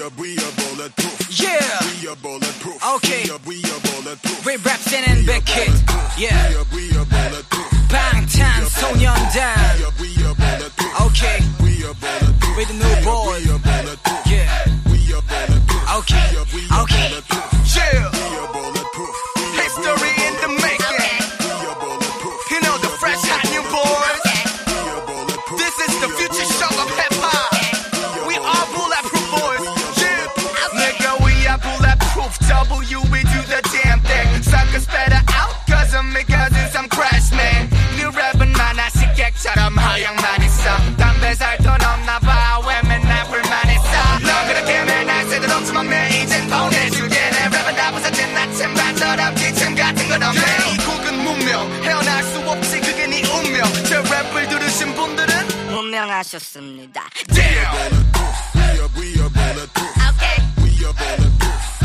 We are, we are bulletproof. Yeah. We are bulletproof. Okay. We are, we are bulletproof. Ray Rapson and Beckett. Yeah. We are bulletproof. 명하셨습니다. Damn. Damn. We are bulletproof. Okay. We are bulletproof.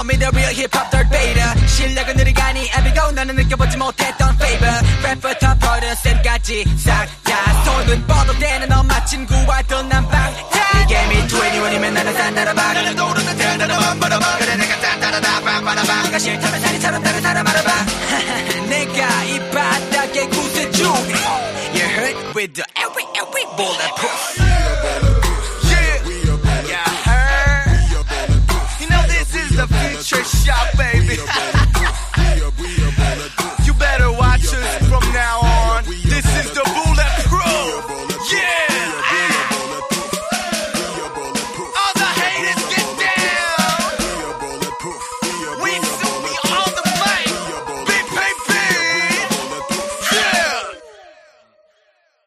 Call me the real hip hop third beta. 실력은 느리가니 에비고 나는 느껴보지 못했던 favor. 랩부터 프로듀스까지 싹다 손은 뻗어 대는 엄마 친구와 떠난 방자. 이 게임이 21이면 나는 딴따라박. 나는 노르는 대단한 바라봐. 그래 내가 딴따라다 빰바라봐. 내가 싫다면 사리처럼 다른 사람 알아봐. 내가 이 바닥에 구세주. You heard with the every every bulletproof.